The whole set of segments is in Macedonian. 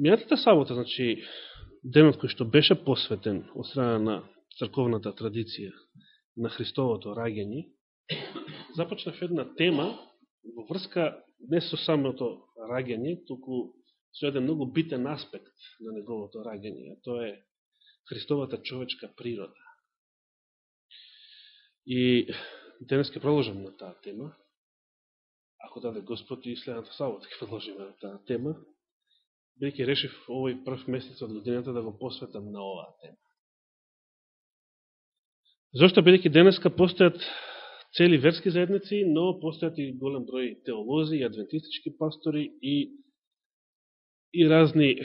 Мијатата сабота, значи, денот кој што беше посветен од страна на црковната традиција на Христовото раѓање, започнав една тема во врска не со самото раѓање, туку со еден многу битен аспект на неговото раѓање, а тоа е Христовата човечка природа. И денес ќе продолжам на таа тема. Ако даде Господ и следната сабота ќе продолжиме на таа тема бидеќи решив овој прв месец од годината да го посветам на оваа тема. Зошто бидеќи денеска постојат цели верски заедници, но постојат и голем број теолози и адвентистички пастори и и разни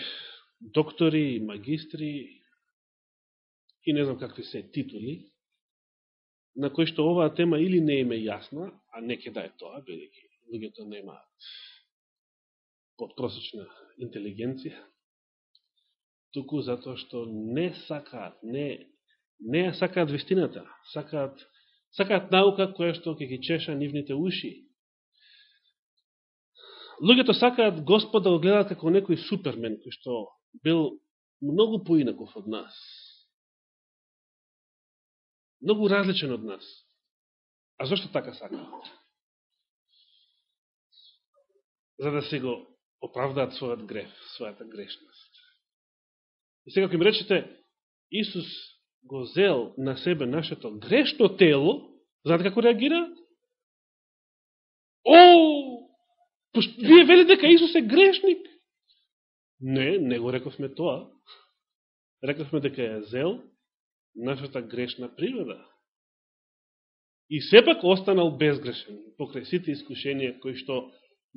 доктори, и магистри и не знам какви се титули, на кои што оваа тема или не име јасна, а не ке да е тоа, бидеќи луѓето немаат подпросечна интелигенција, туку затоа што не сакаат, не, не ја сакаат вистината, сакаат, сакаат наука која што ќе ги чеша нивните уши. Луѓето сакаат Господ да го гледаат како некој супермен, кој што бил многу поинаков од нас. Многу различен од нас. А зашто така сакаат? За да се го оправдаат својот греф, својата грешност. И сега, ако им речете, Исус го зел на себе нашето грешно тело, знаете како реагира? О, вие вели дека Исус е грешник? Не, не го рековме тоа. Рековме дека е зел нашата грешна природа. И сепак останал безгрешен покрај сите искушенија кои што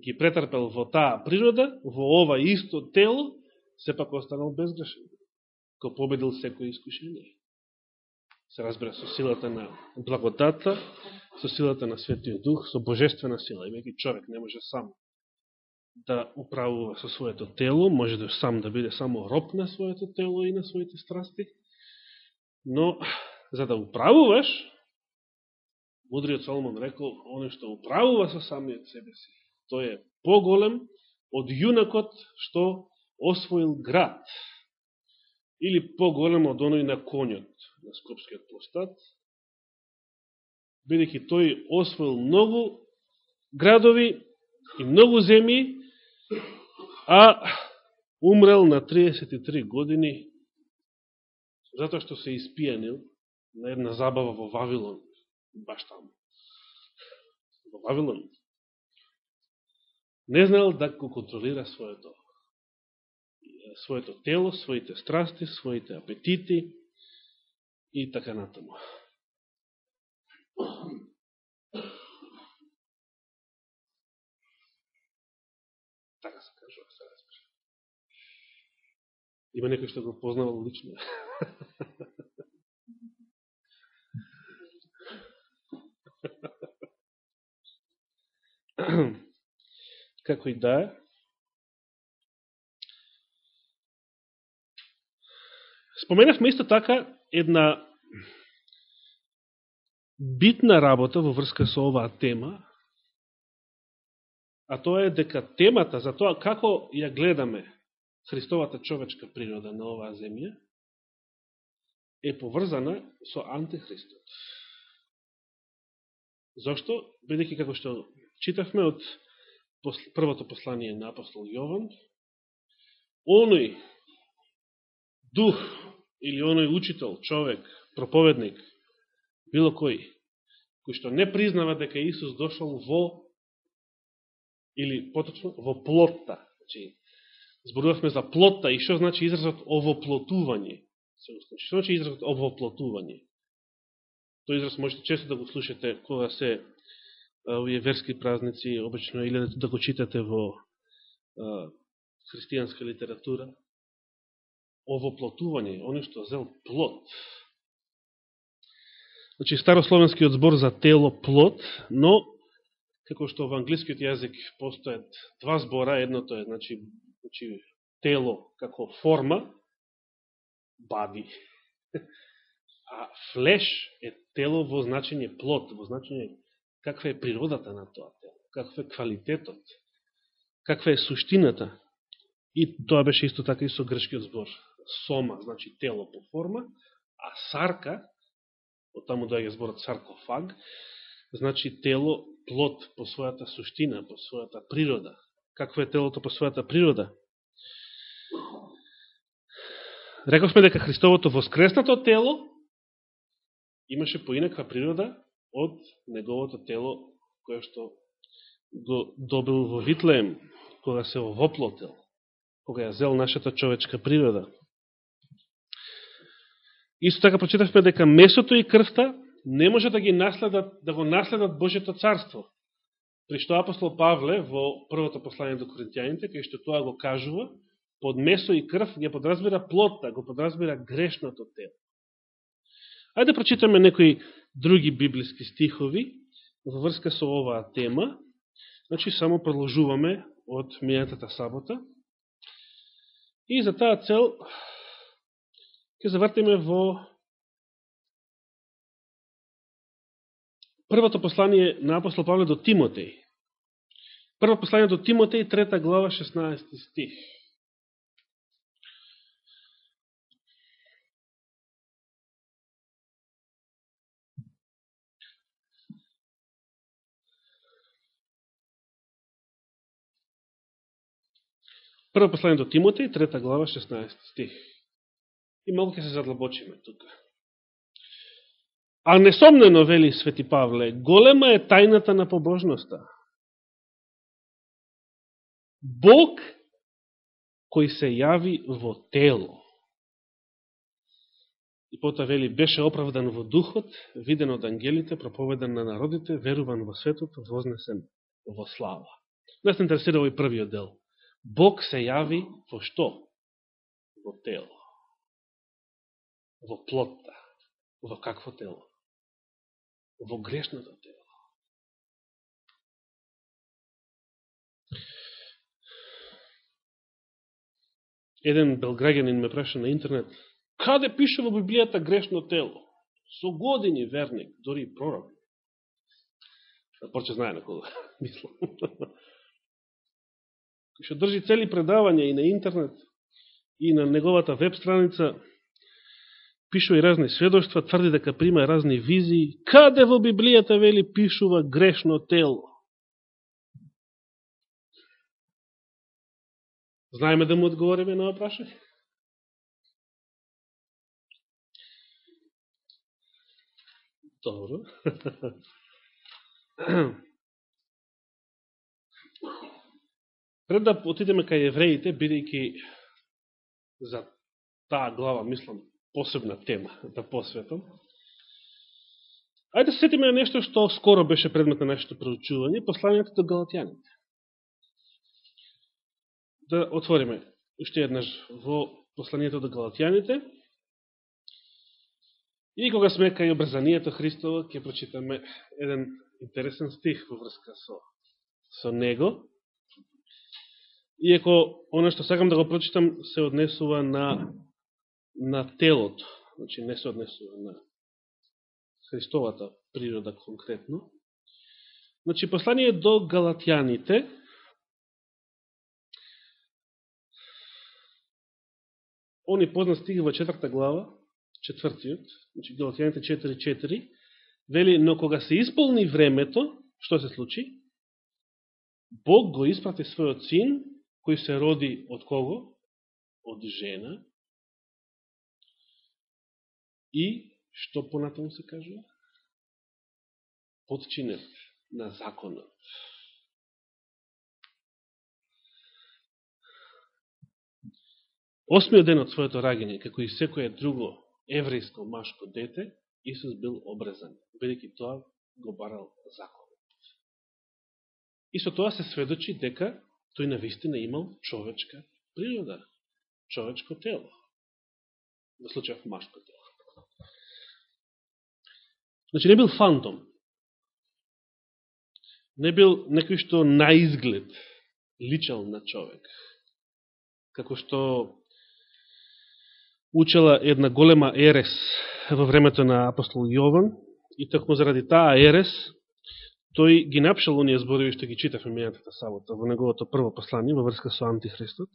ги претрпел во таа природа, во ова исто тело, сепак останал безгрешен. Ко победил секој искушение. Се разбира со силата на благодата, со силата на Светиот Дух, со божествена сила. Имеки човек не може сам да управува со своето тело, може да сам да биде само роб на своето тело и на своите страсти, но за да управуваш, мудриот Соломон рекол, оно што управува со самиот себе си, тој е поголем од јунакот што освоил град или поголем од оној на конјот на Скопскиот постат. бидеќи тој освоил многу градови и многу земји, а умрел на 33 години затоа што се испијанил на една забава во Вавилон, баш таму. Во Вавилон не знаел да го контролира своето своето тело, своите страсти, своите апетити и така натаму. Така се кажува, се разбира. Да Има некој што го познавал лично. како и да е. Споменавме исто така една битна работа во врска со оваа тема, а тоа е дека темата за тоа како ја гледаме Христовата човечка природа на оваа земја е поврзана со антихристот. Зошто? Бидеќи како што читавме од првото послание на апостол Јован, оној дух или оној учител, човек, проповедник, било кој, кој што не признава дека Исус дошол во или поточно во плотта. Значи, зборувавме за плотта и што значи изразот овоплотување. Што значи изразот овоплотување? Тој израз можете често да го слушате кога се овие верски празници, обично или да го читате во а, христијанска литература, овоплотување, оно што зел плот. Значи, старословенскиот збор за тело плот, но, како што во англискиот јазик постојат два збора, едното е, значи, значи тело како форма, бади, а флеш е тело во значење плот, во значење каква е природата на тоа тело, каква е квалитетот, каква е суштината И тоа беше исто така и со грчкиот збор. Сома, значи тело по форма, а сарка, од таму доаѓа зборот саркофаг, значи тело, плод по својата суштина, по својата природа. Какво е телото по својата природа? Рековме дека Христовото воскреснато тело имаше поинаква природа од неговото тело кое што го добил во Витлеем, кога се овоплотел, кога ја зел нашата човечка природа. Исто така прочитавме дека месото и крвта не може да ги наследат, да го наследат Божето царство. При што апостол Павле во првото послание до Коринтијаните, кај што тоа го кажува, под месо и крв ја подразбира плотта, го подразбира грешното тело. Ајде да прочитаме некои други библиски стихови во врска со оваа тема. Значи, само продолжуваме од минатата сабота. И за таа цел ќе завртиме во првото послание на апостол Павле до Тимотеј. Прво послание до Тимотеј, трета глава, 16 стих. Прво послание до Тимотеј, трета глава, 16 стих. И малко ќе се задлабочиме тука. А несомнено, вели Свети Павле, голема е тајната на побожноста. Бог кој се јави во тело. И пота вели, беше оправдан во духот, виден од ангелите, проповедан на народите, веруван во светот, вознесен во слава. Нас не интересира овој првиот дел. Бог се јави во што? Во тело. Во плотта. Во какво тело? Во грешното тело. Еден белграѓанин ме праша на интернет, каде пише во Библијата грешно тело? Со години верник, дори и пророк. Порче знае на кога, мислам што држи цели предавања и на интернет, и на неговата веб страница, пишува и разни сведоштва, тврди дека прима разни визии. Каде во Библијата, вели, пишува грешно тело? Знаеме да му одговориме на опрашање? Добро. Пред да отидеме кај евреите, бидејќи за таа глава, мислам, посебна тема да посветам, Ајде сетиме на нешто што скоро беше предмет на нашето проучување, посланието до галатјаните. Да отвориме уште еднаш во посланието до галатјаните. И кога сме кај обрзанието Христово, ќе прочитаме еден интересен стих во врска со, со него. Иеко, оно што сакам да го прочитам, се однесува на, на телото. Значи, не се однесува на Христовата природа конкретно. Значи, послание до Галатјаните, они познат стиги во четврта глава, четвртиот, значи Галатјаните 4.4, вели, но кога се исполни времето, што се случи? Бог го испрати својот син, кој се роди од кого? Од жена. И, што понатаму се кажува? Подчинет на законот. Осмиот ден од своето раѓање, како и секоје друго еврејско машко дете, Исус бил обрезан, бидејќи тоа го барал законот. И со тоа се сведочи дека тој навистина имал човечка природа, човечко тело. Во случајов машко тело. Значи не бил фантом. Не бил некој што на изглед личал на човек. Како што учела една голема ерес во времето на апостол Јован и токму заради таа ерес тој ги напишал оние зборови што ги читавме мејатата сабота во неговото прво послание во врска со Антихристот.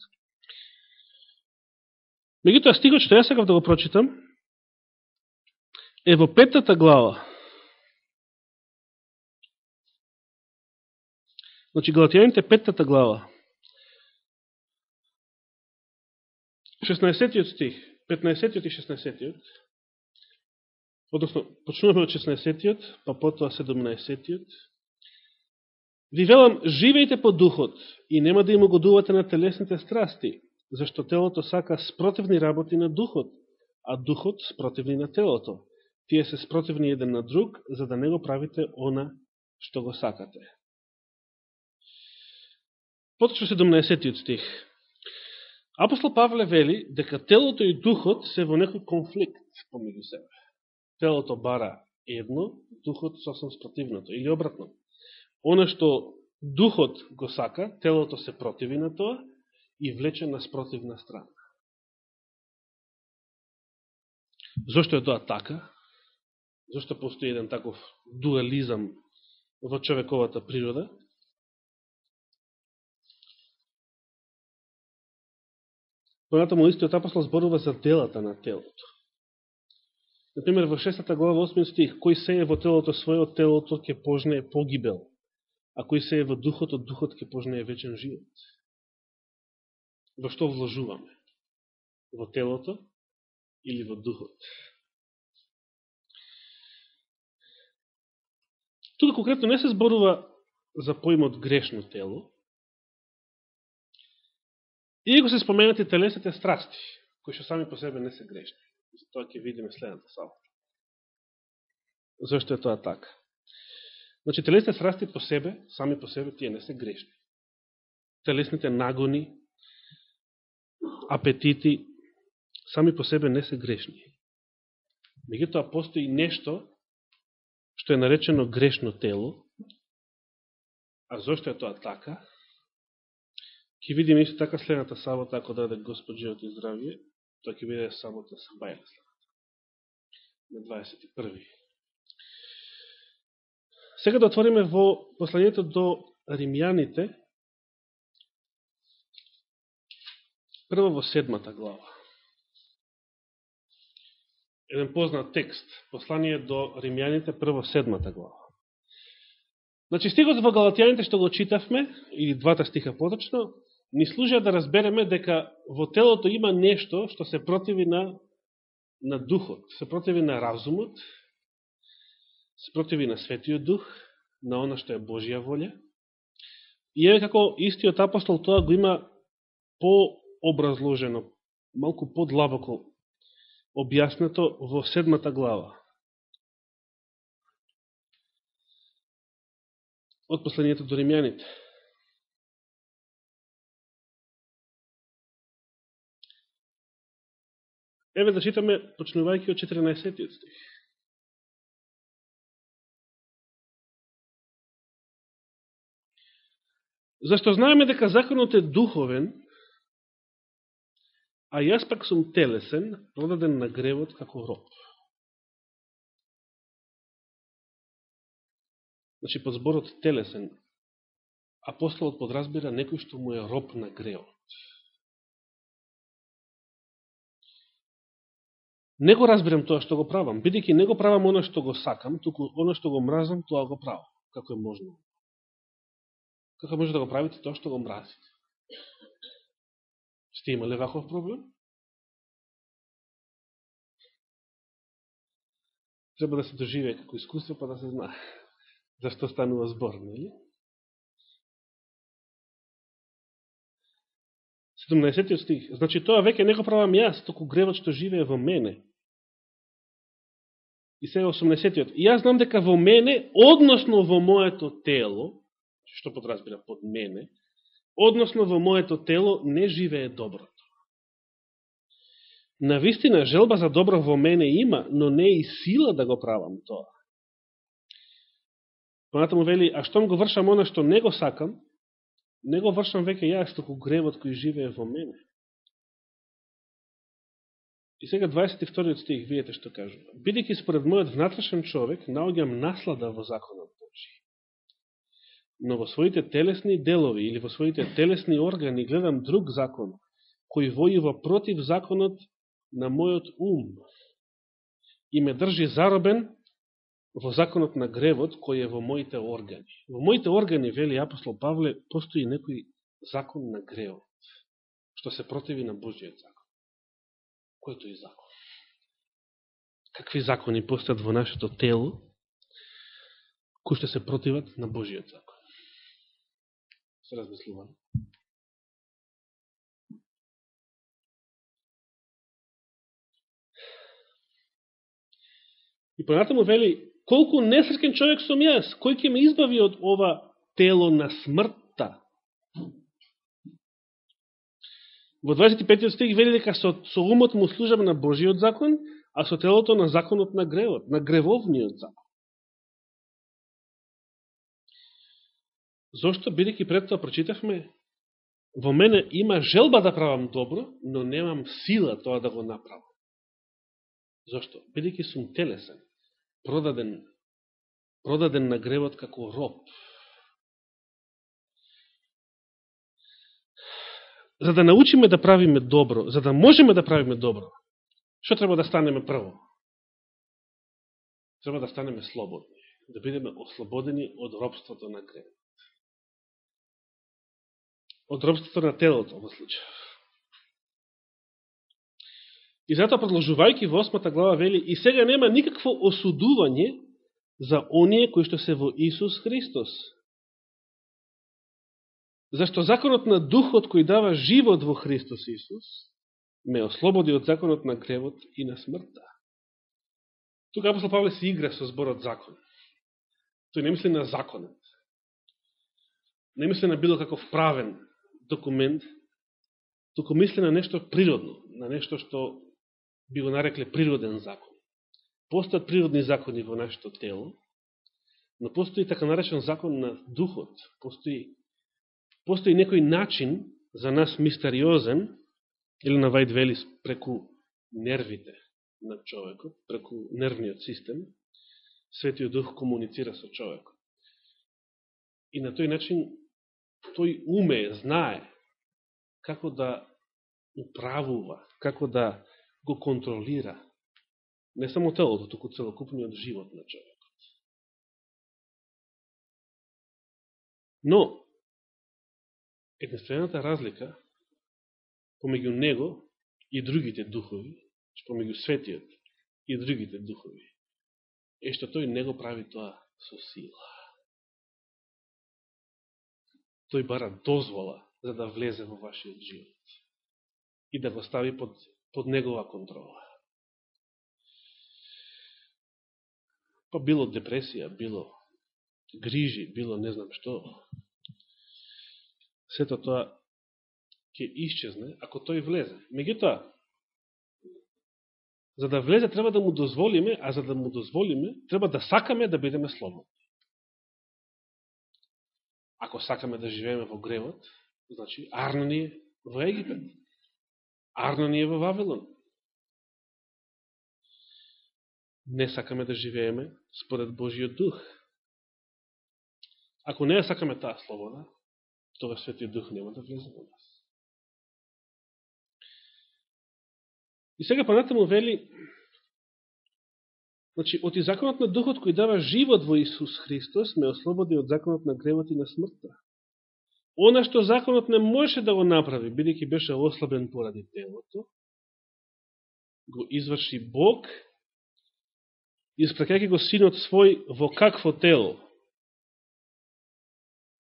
Меѓутоа, стигот што ја сакав да го прочитам, е во петата глава. Значи, Галатијаните петата глава. 16 стих, 15 и 16 односно, почнуваме од 16 па потоа 17 Ви велам, живејте по духот и нема да им угодувате на телесните страсти, зашто телото сака спротивни работи на духот, а духот спротивни на телото. Тие се спротивни еден на друг, за да не го правите она што го сакате. Поточно 17 стих. Апостол Павле вели дека телото и духот се во некој конфликт помеѓу себе. Телото бара едно, духот сосем спротивното, или обратно. Оно што духот го сака, телото се противи на тоа и влече на спротивна страна. Зошто е тоа така? Зошто постои еден таков дуализам во човековата природа? Понатаму истиот апостол зборува за делата на телото. Например, во 6 глава 8 стих, кој се е во телото својот телото ќе пожне погибел, а кој се е во духот, од духот ќе пожне вечен живот. Во што вложуваме? Во телото или во духот? Тука конкретно не се зборува за поимот грешно тело, И го се споменати телесните страсти, кои што сами по себе не се грешни. За тоа ќе видиме следната сабота. Зошто е тоа така? Значи, телесните страсти по себе, сами по себе, тие не се грешни. Телесните нагони, апетити, сами по себе не се грешни. Меѓутоа, постои нешто што е наречено грешно тело, а зошто е тоа така? Ке видиме исто така следната сабота, ако даде Господ живот и здравје, тоа ќе биде сабота да Сабајна следната. На 21. Сега да отвориме во посланието до Римјаните, прво во седмата глава. Еден познат текст, послание до Римјаните, прво седмата глава. Значи, стигот во Галатијаните што го читавме, или двата стиха поточно, ни служат да разбереме дека во телото има нешто што се противи на, на духот, се противи на разумот, се противи на светиот дух, на она што е Божија волја. И еве како истиот апостол тоа го има пообразложено, малку подлабоко објаснето во седмата глава. Од последнијето до римјаните. Еве да читаме, почнувајќи од 14 стих. Зашто знаеме дека законот е духовен, а јас пак сум телесен, продаден на гревот како роб. Значи, под зборот телесен, апостолот подразбира некој што му е роб на гревот. Не го разбирам тоа што го правам, бидејќи не го правам оно што го сакам, туку оно што го мразам, тоа го правам. Како е можно? Како може да го правите тоа што го мразите? Сте имале ваков проблем? Треба да се доживее како искуство, па да се знае зашто станува збор, нели? 17 стих. Значи, тоа веќе не го правам јас, току гревот што живее во мене. И сега 80 И јас знам дека во мене, односно во моето тело, што подразбира под мене, односно во моето тело не живее доброто. На вистина, желба за добро во мене има, но не и сила да го правам тоа. Понатаму вели, а штом го вршам оно што не го сакам, не го вршам веќе јас, току гревот кој живее во мене. И сега 22 стих, видите што кажува. Бидејќи според мојот внатрешен човек, наоѓам наслада во законот Божи. Но во своите телесни делови или во своите телесни органи гледам друг закон, кој војува против законот на мојот ум и ме држи заробен во законот на гревот кој е во моите органи. Во моите органи, вели апостол Павле, постои некој закон на гревот, што се противи на Божиот закон. Кој тој закон? Какви закони постојат во нашето тело, кои што се противат на Божиот закон? Се размислуваме. И понатаму вели, колку несреќен човек сум јас, кој ќе ме избави од ова тело на смртта? Во 25 стих вели дека со, со умот му служам на Божиот закон, а со телото на законот на гревот, на гревовниот закон. Зошто, бидеќи пред тоа прочитавме, во мене има желба да правам добро, но немам сила тоа да го направам. Зошто? Бидеќи сум телесен продаден, продаден на гревот како роб. За да научиме да правиме добро, за да можеме да правиме добро, што треба да станеме прво? Треба да станеме слободни, да бидеме ослободени од робството на гревот. Од робството на телото, во случај. И затоа продолжувајќи во осмата глава вели и сега нема никакво осудување за оние кои што се во Исус Христос. Зашто законот на духот кој дава живот во Христос Исус ме ослободи од законот на гревот и на смртта. Тука апостол Павле се игра со зборот закон. Тој не мисли на законот. Не мисли на било каков правен документ, туку мисли на нешто природно, на нешто што би го нарекле природен закон. Постојат природни закони во нашето тело, но постои така наречен закон на духот. Постои, постои некој начин за нас мистериозен, или на Вајд Велис преку нервите на човекот, преку нервниот систем, Светиот Дух комуницира со човекот. И на тој начин тој уме, знае како да управува, како да го контролира не само телото, туку целокупниот живот на човекот. Но, единствената разлика помеѓу него и другите духови, помеѓу светиот и другите духови, е што тој не го прави тоа со сила. Тој бара дозвола за да влезе во вашиот живот и да го стави под под негова контрола. Па било депресија, било грижи, било не знам што. Сето тоа ќе исчезне ако тој влезе. Меѓутоа, за да влезе треба да му дозволиме, а за да му дозволиме треба да сакаме да бидеме слободни. Ако сакаме да живееме во гревот, значи арно ни во Египет. Арно ни е во Вавилон. Не сакаме да живееме според Божиот дух. Ако не сакаме таа слобода, тога Светиот Дух нема да влезе во нас. И сега понатаму вели, значи, оти законот на Духот кој дава живот во Исус Христос, ме ослободи од законот на гревот и на смртта. Она што законот не можеше да го направи, бидејќи беше ослабен поради телото, го изврши Бог, испрекајќи го синот свој во какво тело.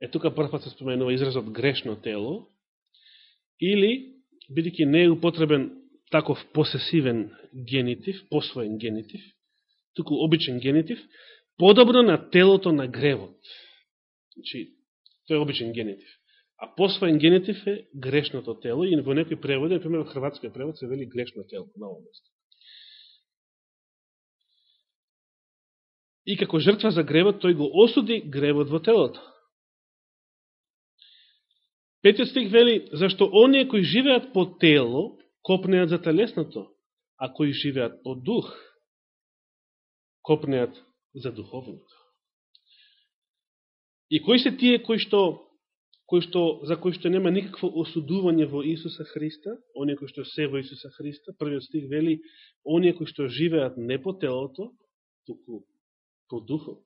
Е, тука првпат се споменува изразот грешно тело, или, бидејќи не е употребен таков посесивен генитив, посвоен генитив, туку обичен генитив, подобно на телото на гревот. Значи, тој е обичен генитив. А посвоен генетив е грешното тело и во некој преводи, например во хрватскиот превод се вели грешно тело на ово место. И како жртва за гревот, тој го осуди гревот во телото. Петиот стих вели, зашто оние кои живеат по тело, копнеат за телесното, а кои живеат по дух, копнеат за духовното. И кои се тие кои што кој што, за кој што нема никакво осудување во Исуса Христа, оние кои што се во Исуса Христа, првиот стих вели, оние кои што живеат не по телото, туку по духот.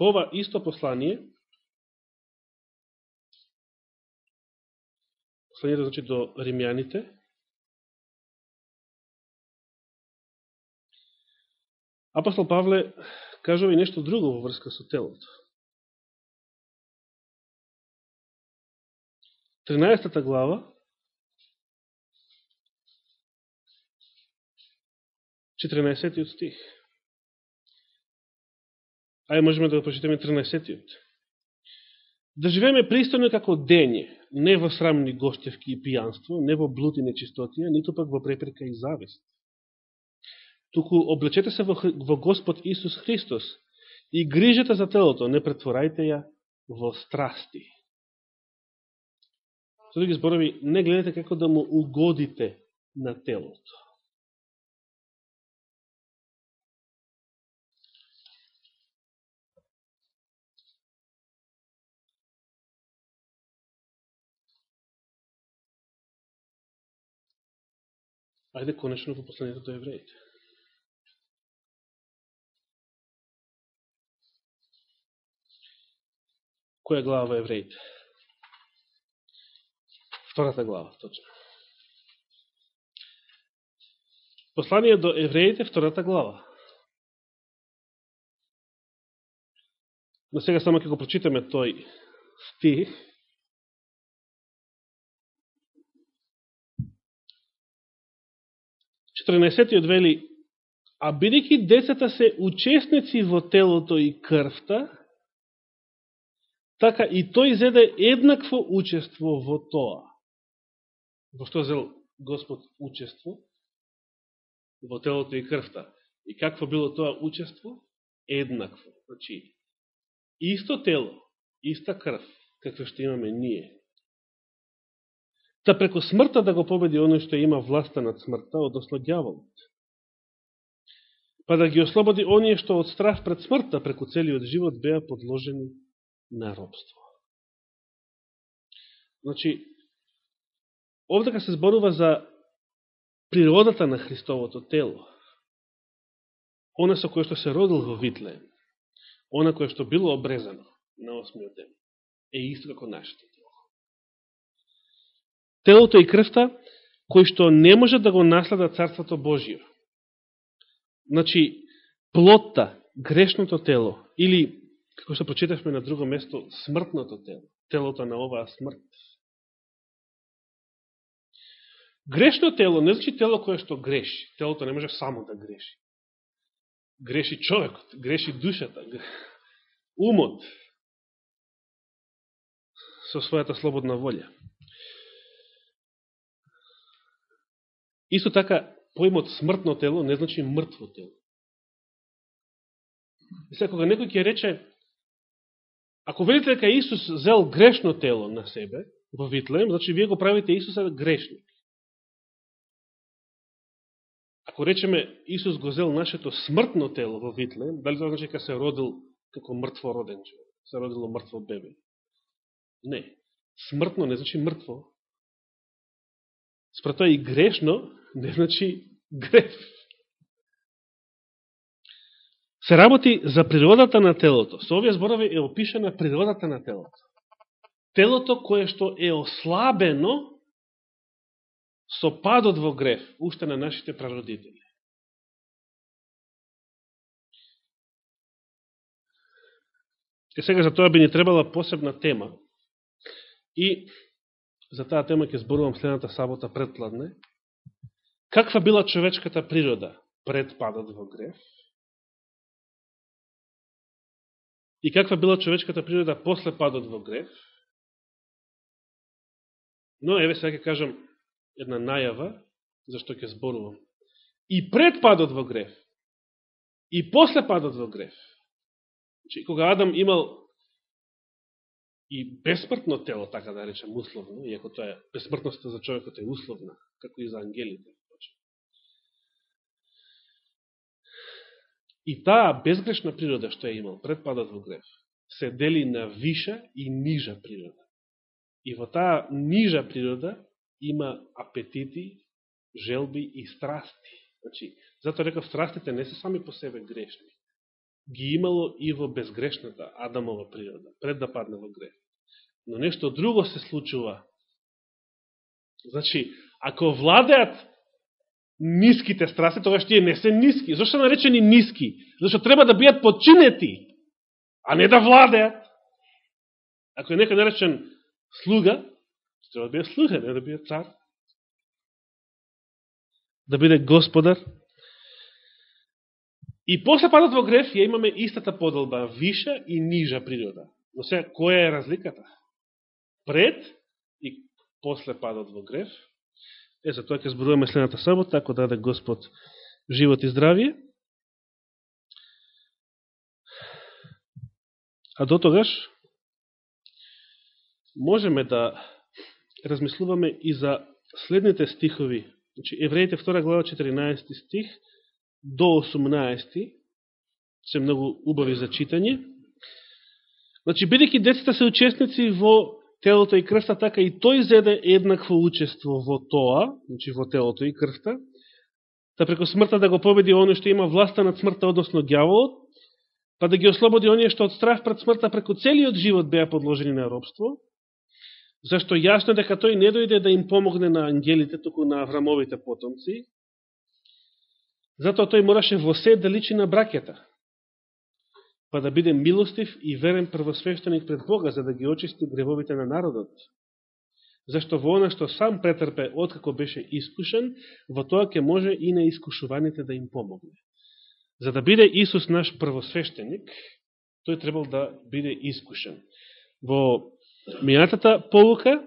Ова исто послание, посланието значи до римјаните, Апостол Павле кажува и нешто друго во врска со телото. 13 глава, 14 стих. Ајде можеме да го прочитаме 13-тиот. Да живееме пристојно како дење, не во срамни гостевки и пијанство, не во блуд и нечистотија, ниту пак во препрека и завист туку облечете се во, во Господ Исус Христос и грижете за телото, не претворајте ја во страсти. Со други зборови, не гледате како да му угодите на телото. Ајде конечно во посланието до евреите. Која глава во Евреите? Втората глава, точно. Послание до Евреите, втората глава. Но сега само ќе го прочитаме тој стих. Четрнесетиот вели, а бидејќи децата се учесници во телото и крвта, така и тој зеде еднакво учество во тоа. Во што зел Господ учество? Во телото и крвта. И какво било тоа учество? Еднакво. Значи, исто тело, иста крв, какво што имаме ние. Та преко смртта да го победи оно што има власта над смртта, односно дјаволот. Па да ги ослободи оние што од страх пред смртта преку целиот живот беа подложени на робство. Значи, овдека се зборува за природата на Христовото тело. Она со која што се родил во Витле, она која што било обрезано на осмиот ден, е исто како нашето тело. Телото и крвта, кои што не може да го наследа Царството Божио. Значи, плотта, грешното тело, или како што прочитавме на друго место, смртното тело, телото на оваа смрт. Грешно тело не значи тело кое што греши. Телото не може само да греши. Греши човекот, греши душата, умот, со својата слободна волја. Исто така, поимот смртно тело не значи мртво тело. И сега, кога некој ќе рече, Ако велите дека Исус зел грешно тело на себе во Витлеем, значи вие го правите Исуса грешник. Ако речеме Исус го зел нашето смртно тело во Витлеем, дали тоа значи дека се родил како мртво роден човек, се родило мртво бебе? Не. Смртно не значи мртво. Спрато и грешно не значи греф се работи за природата на телото. Со овие зборови е опишена природата на телото. Телото кое што е ослабено со падот во греф, уште на нашите прародители. И сега за тоа би ни требала посебна тема. И за таа тема ќе зборувам следната сабота предпладне. Каква била човечката природа пред падот во греф? И каква била човечката природа после падот во греф? Но, еве сега ќе кажам една најава, зашто ќе зборувам. И пред падот во греф, и после падот во греф, значи, кога Адам имал и бесмртно тело, така да речем, условно, иако тоа е, бесмртноста за човекот е условна, како и за ангелите. И таа безгрешна природа што ја имал пред падот во греф, се дели на виша и нижа природа. И во таа нижа природа има апетити, желби и страсти. Значи, затоа реков страстите не се сами по себе грешни. Ги имало и во безгрешната Адамова природа, пред да падне во греф. Но нешто друго се случува. Значи, ако владеат ниските страсти, тогаш тие не се ниски. Зошто наречени ниски? Зашто треба да бидат подчинети, а не да владеат. Ако е некој наречен слуга, треба да биде слуга, не да биде цар. Да биде господар. И после падот во греф ја имаме истата поделба, виша и нижа природа. Но сега, која е разликата? Пред и после падот во греф, Е, за тоа ќе зборуваме следната сабота, ако даде Господ живот и здравие. А до тогаш, можеме да размислуваме и за следните стихови. Значи, Евреите 2 глава 14 стих до 18 се многу убави за читање. Значи, бидеќи децата се учесници во телото и крвта, така и тој зеде еднакво учество во тоа, значи во телото и крвта, да преко смртта да го победи оној што има власта над смртта, односно гјаволот, па да ги ослободи оние што од страх пред смртта преко целиот живот беа подложени на робство, зашто јасно дека тој не дојде да им помогне на ангелите, туку на Аврамовите потомци, затоа тој мораше во се да личи на бракета, па да биде милостив и верен првосвещеник пред Бога, за да ги очисти гревовите на народот. Зашто во она што сам претрпе откако беше искушен, во тоа ќе може и на искушуваните да им помогне. За да биде Исус наш првосвещеник, тој требал да биде искушен. Во минатата полука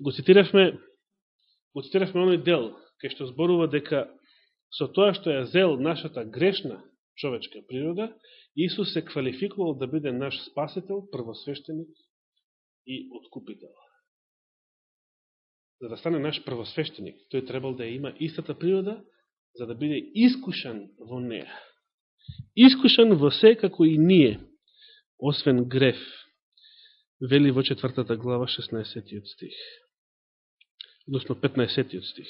го цитиравме, го цитиравме оној дел, кај што зборува дека со тоа што ја зел нашата грешна човечка природа, Исус се квалификувал да биде наш спасител, првосвещеник и откупител. За да стане наш првосвещеник, тој требал да има истата природа, за да биде искушан во неа. Искушан во се како и ние, освен греф, вели во четвртата глава 16 стих. Односно 15 стих.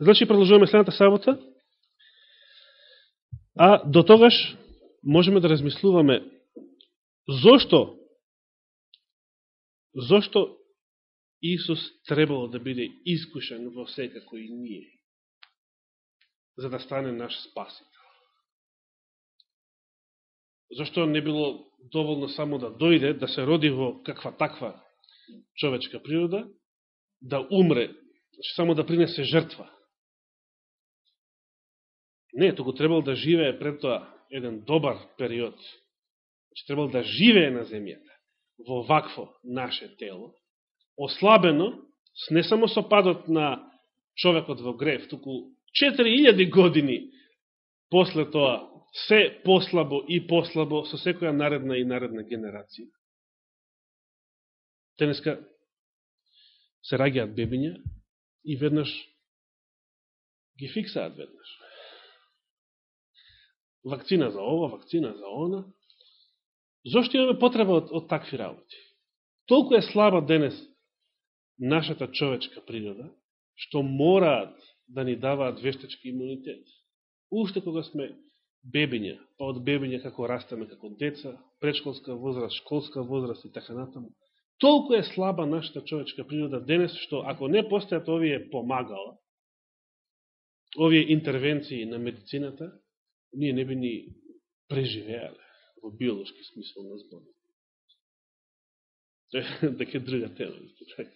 Значи, продолжуваме следната сабота. А до тогаш можеме да размислуваме зошто зошто Исус требало да биде искушен во секако и ние, за да стане наш спасител. Зошто не било доволно само да дојде, да се роди во каква таква човечка природа, да умре, значи само да принесе жртва. Не, тогу требал да живее пред тоа еден добар период. Значи, требал да живее на земјата во вакво наше тело, ослабено, не само со падот на човекот во грев, туку 4000 години после тоа се послабо и послабо со секоја наредна и наредна генерација. Денеска се раѓаат бебиња и веднаш ги фиксаат веднаш вакцина за ова, вакцина за она. Зошто имаме потреба од, од такви работи? Толку е слаба денес нашата човечка природа, што мораат да ни даваат вештачки имунитет. Уште кога сме бебиња, па од бебиња како растеме како деца, предшколска возраст, школска возраст и така натаму. Толку е слаба нашата човечка природа денес, што ако не постојат овие помагала, овие интервенции на медицината, ние не би ни преживеале во биолошки смисол на зборот. Тоа е така друга тема. Да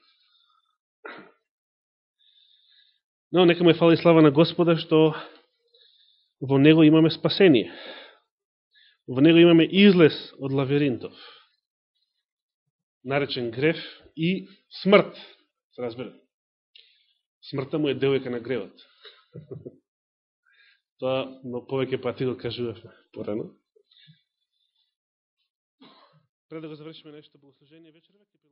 Но нека ме фали слава на Господа што во Него имаме спасение. Во Него имаме излез од лаверинтов, Наречен греф и смрт. Се разбира. Смртта му е девојка на гревот. Тоа, но повеќе пати го кажувавме порано. Пред да го завршиме нешто богослужение вечерва, ќе